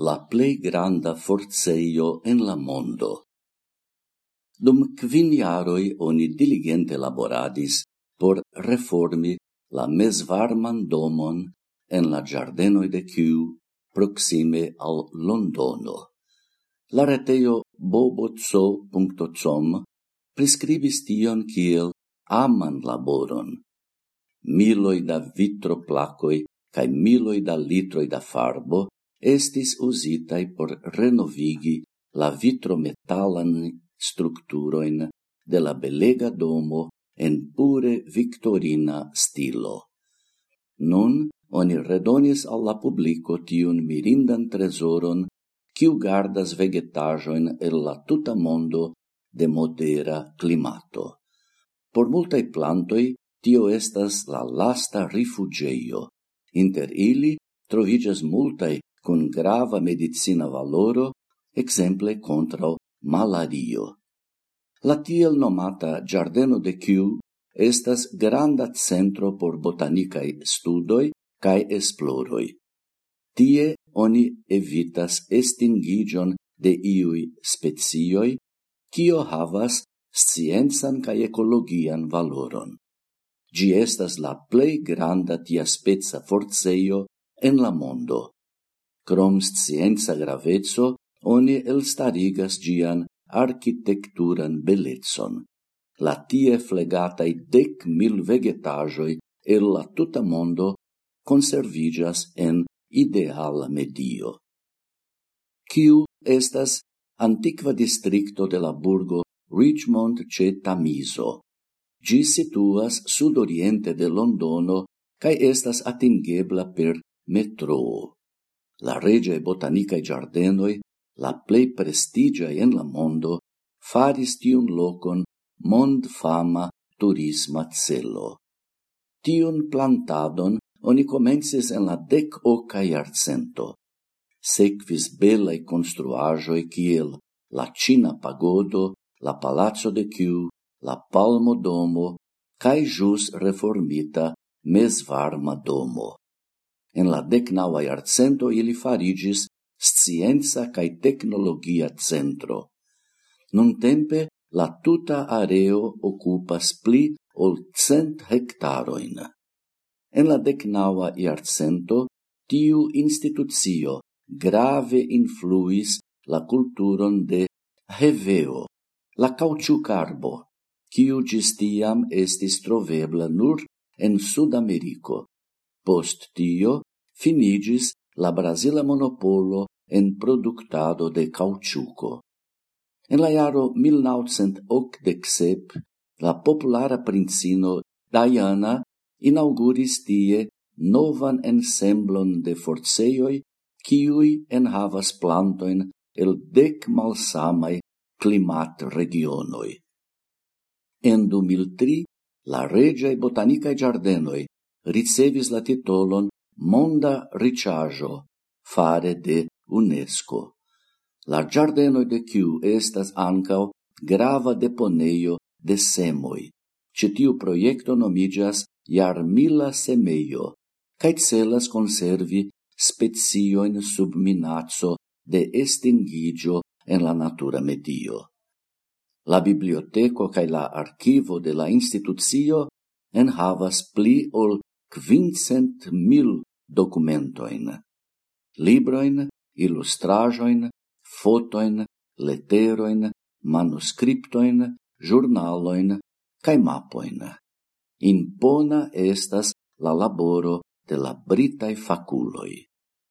la plei granda forceio en la mondo. Dum quin iaroi oni diligente laboradis por reformi la mesvarman domon en la giardenoi de Kew proxime al Londono. La reteio bobozo.com prescribis tion kiel aman laboron. Miloi da vitro placoi cae miloi da litroi da farbo estis usitai por renovigi la vitrometalan structuroin de la belega domo en pure victorina stilo. Nun oni redonis al la publico tiun mirindan tresoron quiu gardas vegetajoin el la tuta mondo de modera climato. Por multai plantoi tio estas la lasta rifugeio. Inter ili trovigas multai con grava medicina valoro, exemple contra malario. La tiel nomata Giardeno de Kew estas granda centro por botanicae studoi cae esploroi. Tie oni evitas estingigion de iui specioi, cio havas sciensan cae ecologian valoron. Gi estas la plei granda tia spezza forceio en la mondo. Crom scienza gravezzo, oni elstarigas gian architecturan bellezon. La tie flegatai dec mil vegetajoi el la tuta mondo conservigas en ideala medio. Ciu estas antiqua districto de la burgo Richmond ce Tamiso. Gi situas sud oriente de Londono cae estas atingebla per metroo la regiae botanicae giardenoi, la plei prestigia en la mondo, faris tiun locon mond fama turisma celo. Tiun plantadon oni comences en la dec oca iarcento. Sequis belae construajoi kiel la Cina pagodo, la Palazzo de Chiu, la Palmo domo, cae jus reformita mesvarma domo. En la decnaua iarcento ili farigis scienza cae tecnologia centro. Nun tempe la tuta areo occupas pli ol cent hectaroin. En la decnaua iarcento tiu institucio grave influis la culturon de heveo, la cauciucarbo, quiu gistiam estis trovebla nur en Sud-Americo, Post tio finigis la Brasila monopolo en productado de cauciuco. En la iaro 1987, la populara princino Diana inauguris tie novan ensemblon de forceioi kiui enhavas plantoin el dec malsamai climat regionoi. En 2003, la regiae botanicae giardenoi ricevis la titolon Monda Ricciaggio fare de UNESCO. La giardeno de Q estas ancao grava deponeio de semoi. Citiu proiecto nomigas Jarmila Semeio, cae celas conservi spezioin sub minazzo de estingigio en la natura medio. La biblioteco cae la archivo de la institucio en havas pli ol quincent mil documentoin, libroin, illustrajoin, fotoin, leteroin, manuscriptoin, jurnaloin, cae mapoin. Impona estas la laboro de la Britae faculoi.